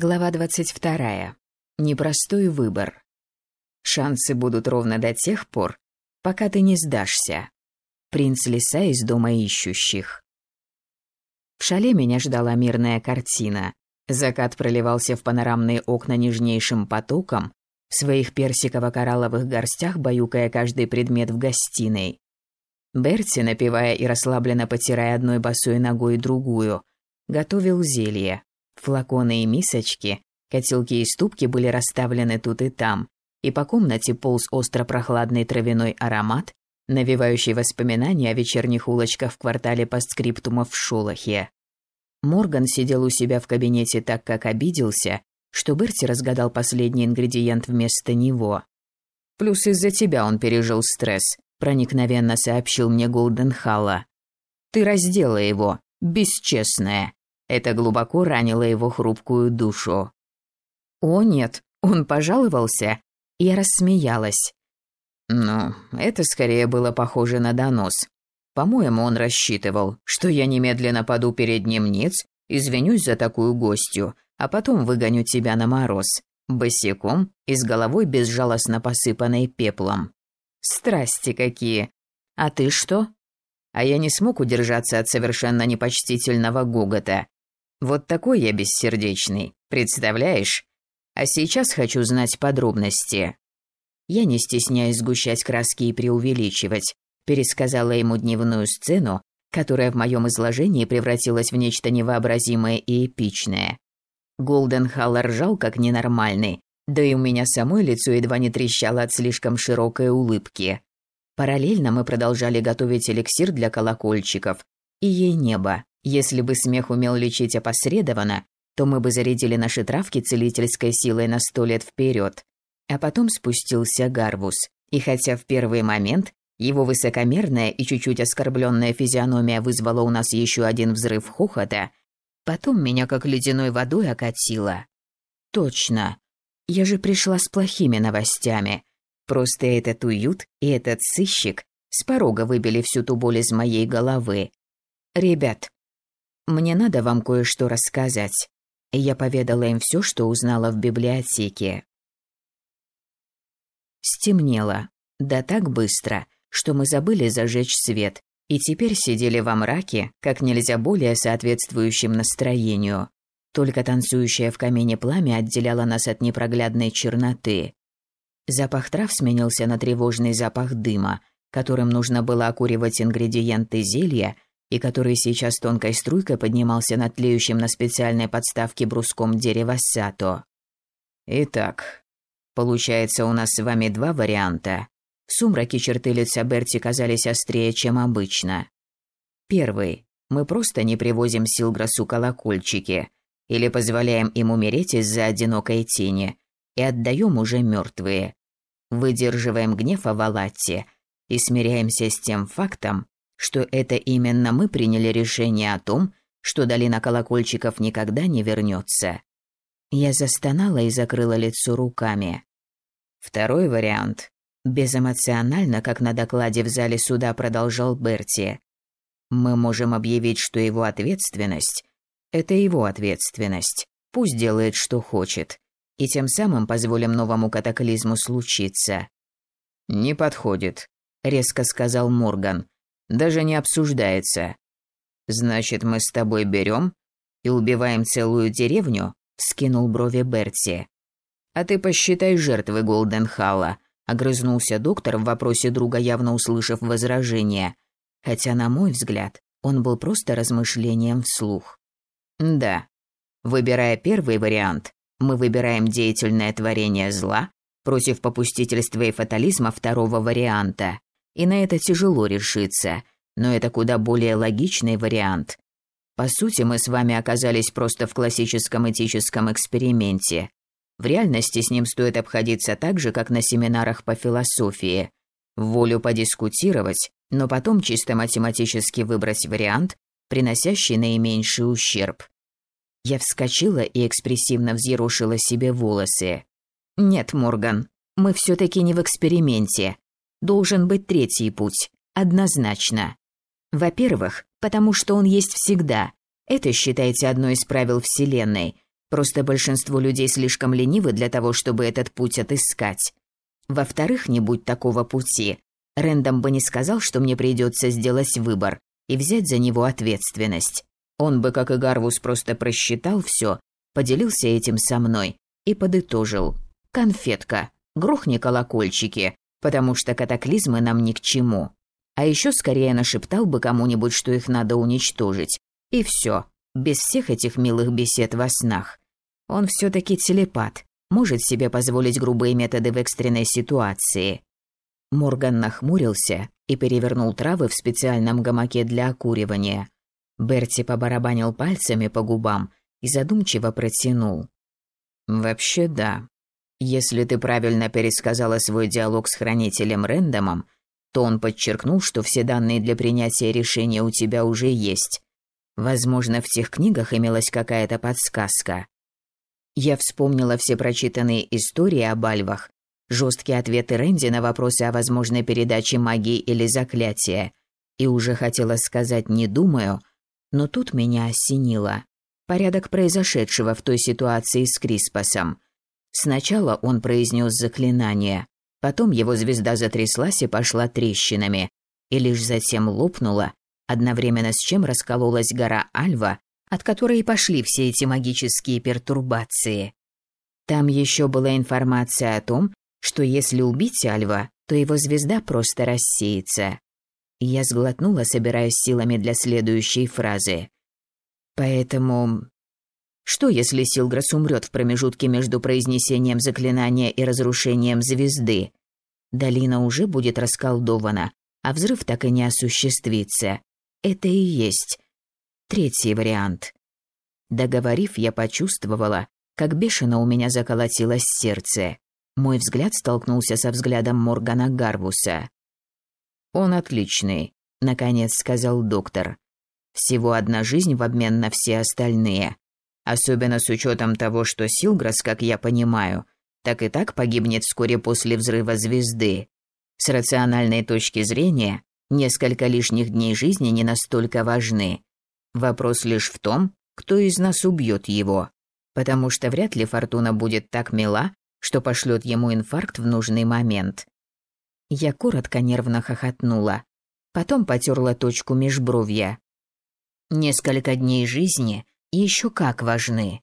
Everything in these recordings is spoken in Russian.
Глава 22. Непростой выбор. Шансы будут ровно до тех пор, пока ты не сдашься. Принц лиса из дома ищущих. В шале меня ждала мирная картина. Закат проливался в панорамные окна нежнейшим потоком, в своих персиково-коралловых горстях баюкая каждый предмет в гостиной. Берти, напевая и расслабленно потирая одной босой ногой другую, готовил зелье, Флаконы и мисочки, котелки и ступки были расставлены тут и там, и по комнате полз остро-прохладный травяной аромат, навевающий воспоминания о вечерних улочках в квартале постскриптума в Шолохе. Морган сидел у себя в кабинете так, как обиделся, что Берти разгадал последний ингредиент вместо него. «Плюс из-за тебя он пережил стресс», – проникновенно сообщил мне Голденхалла. «Ты раздела его, бесчестная. Это глубоко ранило его хрупкую душу. «О, нет, он пожаловался?» Я рассмеялась. «Ну, это скорее было похоже на донос. По-моему, он рассчитывал, что я немедленно паду перед ним ниц, извинюсь за такую гостью, а потом выгоню тебя на мороз, босиком и с головой безжалостно посыпанной пеплом. Страсти какие! А ты что?» А я не смог удержаться от совершенно непочтительного гогота. Вот такой я бессердечный, представляешь? А сейчас хочу знать подробности. Я не стесняюсь сгущать краски и преувеличивать, пересказала ему дневную сцену, которая в моем изложении превратилась в нечто невообразимое и эпичное. Голден Халл ржал как ненормальный, да и у меня самой лицо едва не трещало от слишком широкой улыбки. Параллельно мы продолжали готовить эликсир для колокольчиков и ей небо. Если бы смех умел лечить опосредованно, то мы бы зарядили наши травки целительской силой на сто лет вперед. А потом спустился Гарвус, и хотя в первый момент его высокомерная и чуть-чуть оскорбленная физиономия вызвала у нас еще один взрыв хохота, потом меня как ледяной водой окатило. Точно. Я же пришла с плохими новостями. Просто этот уют и этот сыщик с порога выбили всю ту боль из моей головы. Ребят, мне надо вам кое-что рассказать. Я поведала им все, что узнала в библиотеке. Стемнело. Да так быстро, что мы забыли зажечь свет, и теперь сидели во мраке, как нельзя более соответствующим настроению. Только танцующее в камине пламя отделяло нас от непроглядной черноты. Запах трав сменился на тревожный запах дыма, которым нужно было окуривать ингредиенты зелья – и который сейчас тонкой струйкой поднимался над тлеющим на специальной подставке бруском дерева сато. Итак, получается у нас с вами два варианта. В сумраке черты лица Берти казались острее, чем обычно. Первый. Мы просто не привозим Силграсу колокольчики или позволяем им умереть из-за одинокой тени и отдаем уже мертвые. Выдерживаем гнев о Валатте и смиряемся с тем фактом, что это именно мы приняли решение о том, что долина колокольчиков никогда не вернется. Я застонала и закрыла лицо руками. Второй вариант. Безэмоционально, как на докладе в зале суда продолжал Берти. Мы можем объявить, что его ответственность – это его ответственность. Пусть делает, что хочет. И тем самым позволим новому катаклизму случиться. «Не подходит», – резко сказал Морган даже не обсуждается. Значит, мы с тобой берем и убиваем целую деревню? Скинул брови Берти. А ты посчитай жертвы Голденхалла, огрызнулся доктор в вопросе друга, явно услышав возражение. Хотя, на мой взгляд, он был просто размышлением вслух. Да. Выбирая первый вариант, мы выбираем деятельное творение зла против попустительства и фатализма второго варианта и на это тяжело решиться, но это куда более логичный вариант. По сути, мы с вами оказались просто в классическом этическом эксперименте. В реальности с ним стоит обходиться так же, как на семинарах по философии. Волю подискутировать, но потом чисто математически выбрать вариант, приносящий наименьший ущерб. Я вскочила и экспрессивно взъерошила себе волосы. «Нет, Морган, мы все таки не в эксперименте. Должен быть третий путь, однозначно. Во-первых, потому что он есть всегда. Это считайте одной из правил Вселенной. Просто большинство людей слишком ленивы для того, чтобы этот путь отыскать. Во-вторых, не будь такого пути, Рэндом бы не сказал, что мне придется сделать выбор и взять за него ответственность. Он бы, как и Гарвус, просто просчитал все, поделился этим со мной и подытожил. «Конфетка, грохни колокольчики, потому что катаклизмы нам ни к чему». А еще скорее нашептал бы кому-нибудь, что их надо уничтожить. И все, без всех этих милых бесед во снах. Он все-таки телепат, может себе позволить грубые методы в экстренной ситуации. Морган нахмурился и перевернул травы в специальном гамаке для окуривания. Берти побарабанил пальцами по губам и задумчиво протянул. «Вообще да. Если ты правильно пересказала свой диалог с хранителем Рэндомом, то он подчеркнул, что все данные для принятия решения у тебя уже есть. Возможно, в тех книгах имелась какая-то подсказка. Я вспомнила все прочитанные истории об альвах, жесткие ответы Рэнди на вопросы о возможной передаче магии или заклятия, и уже хотела сказать «не думаю», но тут меня осенило. Порядок произошедшего в той ситуации с Криспасом. Сначала он произнес заклинание, потом его звезда затряслась и пошла трещинами, и лишь затем лопнула, одновременно с чем раскололась гора Альва, от которой пошли все эти магические пертурбации. Там еще была информация о том, что если убить Альва, то его звезда просто рассеется. Я сглотнула, собираясь силами для следующей фразы. Поэтому... Что, если Силграс умрет в промежутке между произнесением заклинания и разрушением звезды? Долина уже будет расколдована, а взрыв так и не осуществится. Это и есть Третий вариант. Договорив, я почувствовала, как бешено у меня заколотилось сердце. Мой взгляд столкнулся со взглядом Моргана Гарвуса. «Он отличный», — наконец сказал доктор. «Всего одна жизнь в обмен на все остальные. Особенно с учетом того, что Силграс, как я понимаю, так и так погибнет вскоре после взрыва звезды. С рациональной точки зрения, несколько лишних дней жизни не настолько важны. Вопрос лишь в том, кто из нас убьет его, потому что вряд ли Фортуна будет так мила, что пошлет ему инфаркт в нужный момент. Я коротко нервно хохотнула, потом потерла точку межбровья. Несколько дней жизни еще как важны.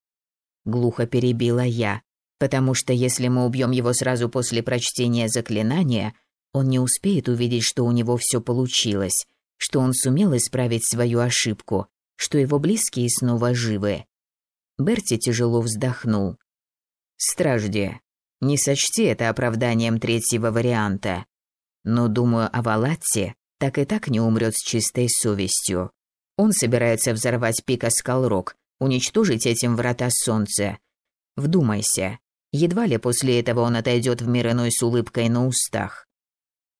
Глухо перебила я, потому что если мы убьем его сразу после прочтения заклинания, он не успеет увидеть, что у него все получилось, что он сумел исправить свою ошибку, что его близкие снова живы. Берти тяжело вздохнул. «Стражди, не сочти это оправданием третьего варианта. Но, думаю, о Валатте так и так не умрет с чистой совестью. Он собирается взорвать пика Скалрок, уничтожить этим врата солнца. Вдумайся, едва ли после этого он отойдет в мир иной с улыбкой на устах.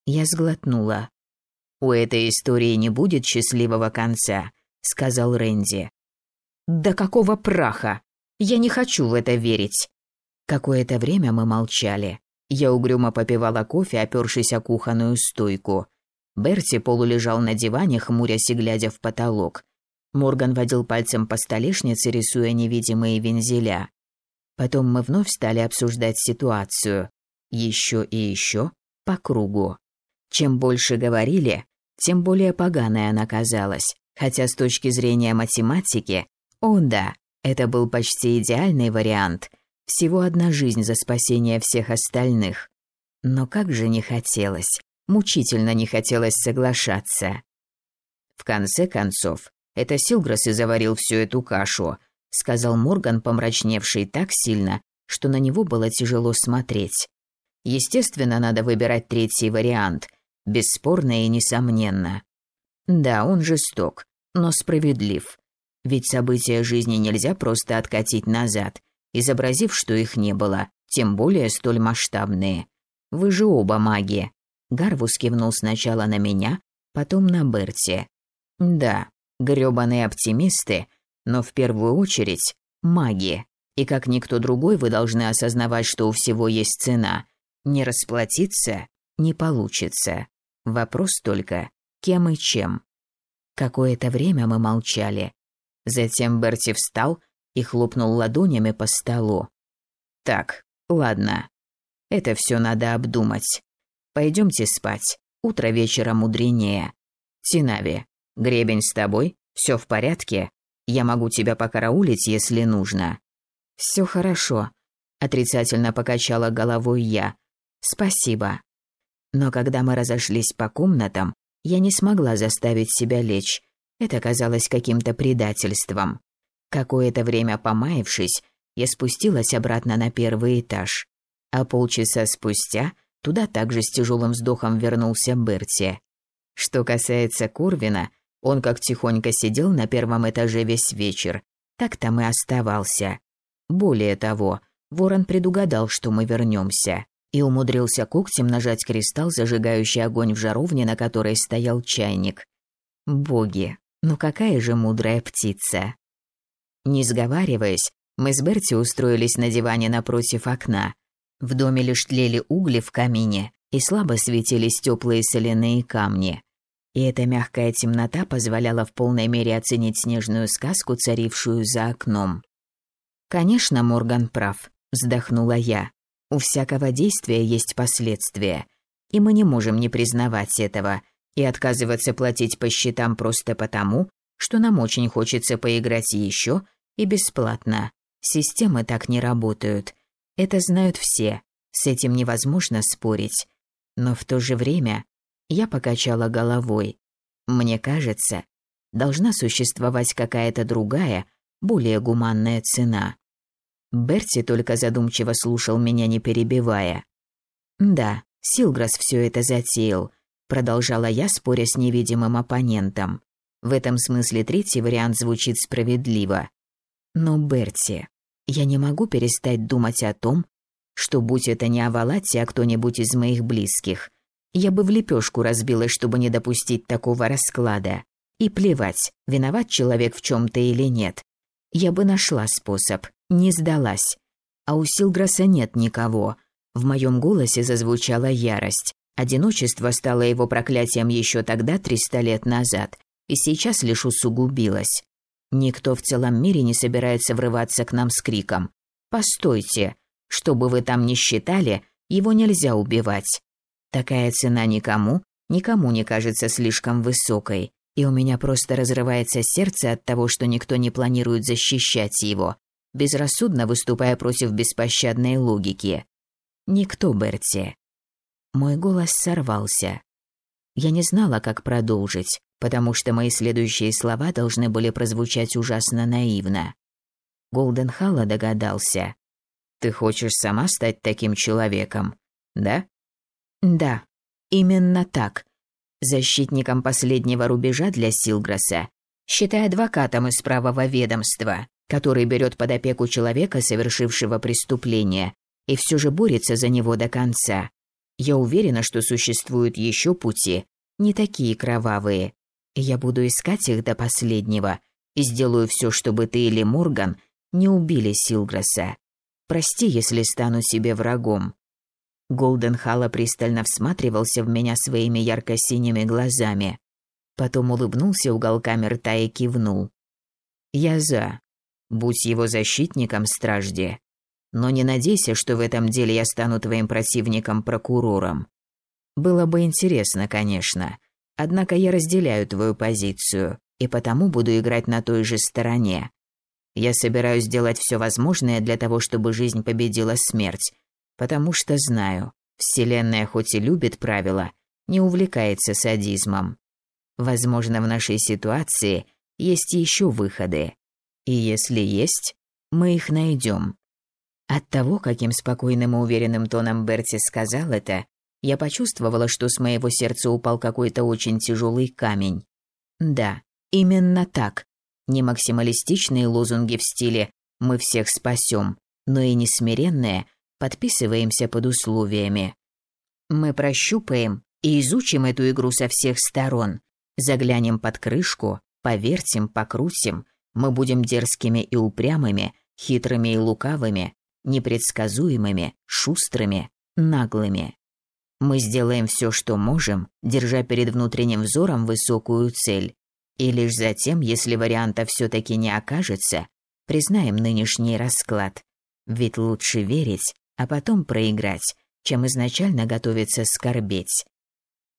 Я сглотнула. У этой истории не будет счастливого конца, сказал Рэнди. Да какого праха? Я не хочу в это верить. Какое-то время мы молчали. Я угрюмо попивала кофе, опёршись о кухонную стойку. Берти полулежал на диване, хмурясь и глядя в потолок. Морган водил пальцем по столешнице, рисуя невидимые вензеля. Потом мы вновь стали обсуждать ситуацию. Еще и еще, по кругу. Чем больше говорили, тем более поганой она казалась. Хотя с точки зрения математики, о да, это был почти идеальный вариант. Всего одна жизнь за спасение всех остальных. Но как же не хотелось, мучительно не хотелось соглашаться. В конце концов, это Силграс и заварил всю эту кашу, сказал Морган, помрачневший так сильно, что на него было тяжело смотреть. Естественно, надо выбирать третий вариант, бесспорно и несомненно. Да, он жесток, но справедлив. Ведь события жизни нельзя просто откатить назад, изобразив, что их не было, тем более столь масштабные. Вы же оба маги. Гарвус кивнул сначала на меня, потом на Берти. Да, грёбаные оптимисты, но в первую очередь маги. И как никто другой вы должны осознавать, что у всего есть цена. Не расплатиться не получится. Вопрос только, кем и чем. Какое-то время мы молчали. Затем Берти встал, и хлопнул ладонями по столу. Так, ладно. Это все надо обдумать. Пойдемте спать. Утро вечера мудренее. Тинави, гребень с тобой? Все в порядке? Я могу тебя покараулить, если нужно. Все хорошо. Отрицательно покачала головой я. Спасибо. Но когда мы разошлись по комнатам, я не смогла заставить себя лечь. Это казалось каким-то предательством. Какое-то время помаявшись, я спустилась обратно на первый этаж. А полчаса спустя туда также с тяжелым вздохом вернулся Берти. Что касается Курвина, он как тихонько сидел на первом этаже весь вечер, так там и оставался. Более того, Ворон предугадал, что мы вернемся, и умудрился когтем нажать кристалл, зажигающий огонь в жаровне, на которой стоял чайник. Боги, ну какая же мудрая птица. Не сговариваясь, мы с Берти устроились на диване напротив окна. В доме лишь тлели угли в камине, и слабо светились теплые соляные камни. И эта мягкая темнота позволяла в полной мере оценить снежную сказку, царившую за окном. Конечно, Морган прав, вздохнула я. У всякого действия есть последствия, и мы не можем не признавать этого и отказываться платить по счетам просто потому, что нам очень хочется поиграть еще и бесплатно. Системы так не работают. Это знают все. С этим невозможно спорить. Но в то же время я покачала головой. Мне кажется, должна существовать какая-то другая, более гуманная цена. Берти только задумчиво слушал меня, не перебивая. «Да, Силграс все это затеял», — продолжала я, споря с невидимым оппонентом. В этом смысле третий вариант звучит справедливо. Но, Берти, я не могу перестать думать о том, что будь это не Авалати, а кто-нибудь из моих близких, я бы в лепешку разбилась, чтобы не допустить такого расклада. И плевать, виноват человек в чем-то или нет. Я бы нашла способ, не сдалась. А у Силграса нет никого. В моем голосе зазвучала ярость. Одиночество стало его проклятием еще тогда, триста лет назад, и сейчас лишь усугубилось. Никто в целом мире не собирается врываться к нам с криком «Постойте! Что бы вы там ни считали, его нельзя убивать. Такая цена никому, никому не кажется слишком высокой, и у меня просто разрывается сердце от того, что никто не планирует защищать его, безрассудно выступая против беспощадной логики. Никто, Берти. Мой голос сорвался. Я не знала, как продолжить, потому что мои следующие слова должны были прозвучать ужасно наивно. Голден Халла догадался. «Ты хочешь сама стать таким человеком, да?» Да, именно так. Защитником последнего рубежа для Силграса, считай адвокатом из правого ведомства, который берет под опеку человека, совершившего преступление, и все же борется за него до конца. Я уверена, что существуют еще пути, не такие кровавые. Я буду искать их до последнего и сделаю все, чтобы ты или Морган не убили Силграса. Прости, если стану себе врагом. Голден Халла пристально всматривался в меня своими ярко-синими глазами. Потом улыбнулся уголками рта и кивнул. «Я за. Будь его защитником, стражде. Но не надейся, что в этом деле я стану твоим противником-прокурором. Было бы интересно, конечно. Однако я разделяю твою позицию, и потому буду играть на той же стороне. Я собираюсь сделать все возможное для того, чтобы жизнь победила смерть, потому что знаю, Вселенная хоть и любит правила, не увлекается садизмом. Возможно, в нашей ситуации есть еще выходы. И если есть, мы их найдем. От того, каким спокойным и уверенным тоном Берти сказал это, я почувствовала, что с моего сердца упал какой-то очень тяжелый камень. Да, именно так. Не максималистичные лозунги в стиле «мы всех спасем», но и не смиренные, подписываемся под условиями. Мы прощупаем и изучим эту игру со всех сторон. Заглянем под крышку, повертим, покрутим. Мы будем дерзкими и упрямыми, хитрыми и лукавыми, непредсказуемыми, шустрыми, наглыми. Мы сделаем все, что можем, держа перед внутренним взором высокую цель. И лишь затем, если варианта все-таки не окажется, Признаем нынешний расклад. Ведь лучше верить, а потом проиграть, чем изначально готовиться скорбеть.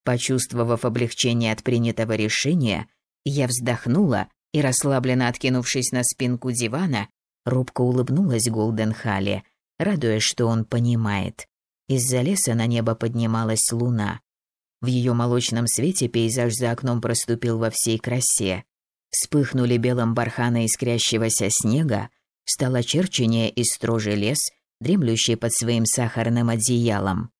Почувствовав облегчение от принятого решения, я вздохнула и, расслабленно откинувшись на спинку дивана, робко улыбнулась Голден Халли, радуясь, что он понимает. Из-за леса на небо поднималась луна. В ее молочном свете пейзаж за окном проступил во всей красе. Вспыхнули белым барханы искрящегося снега, стал очерченнее и строже лес, дремлющий под своим сахарным одеялом.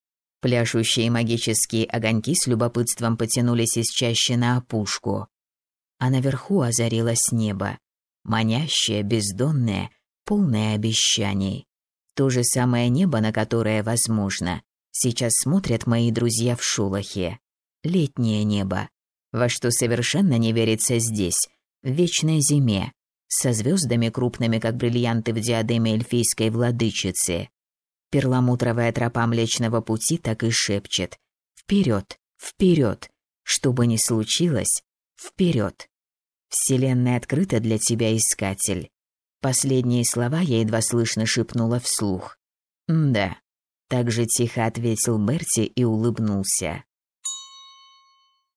Пляшущие магические огоньки с любопытством потянулись из чащи на опушку. А наверху озарилось небо, манящее, бездонное, полное обещаний. То же самое небо, на которое, возможно, сейчас смотрят мои друзья в Шулахе. Летнее небо, во что совершенно не верится здесь, в вечной зиме, со звездами крупными, как бриллианты в диадеме эльфийской владычицы. Перламутровая тропа Млечного Пути так и шепчет «Вперед! Вперед! Что бы ни случилось, вперед! Вселенная открыта для тебя, искатель!» Последние слова я едва слышно шепнула вслух. «Да», — так же тихо ответил Берти и улыбнулся.